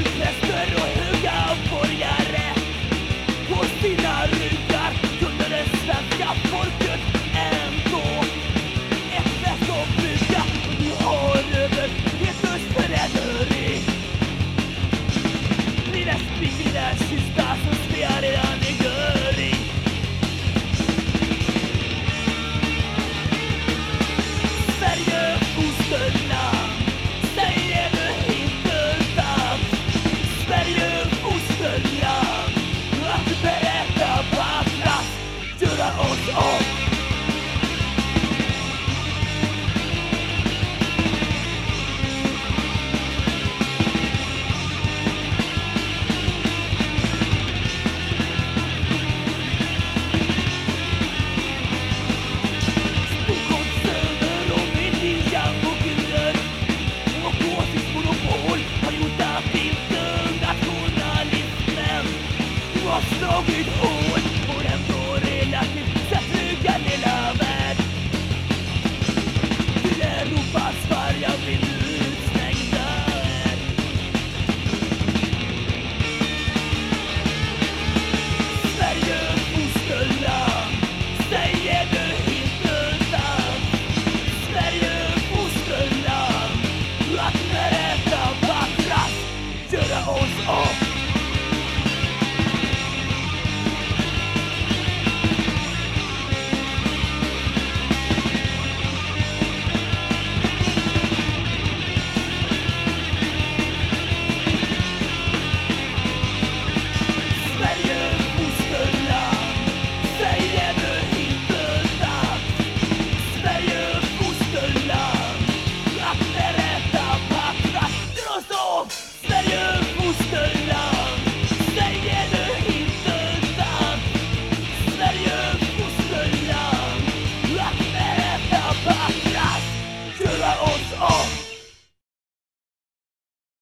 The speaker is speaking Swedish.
Tullpräster och höga borgare På sina ryggar kunde det svenska folket Don't be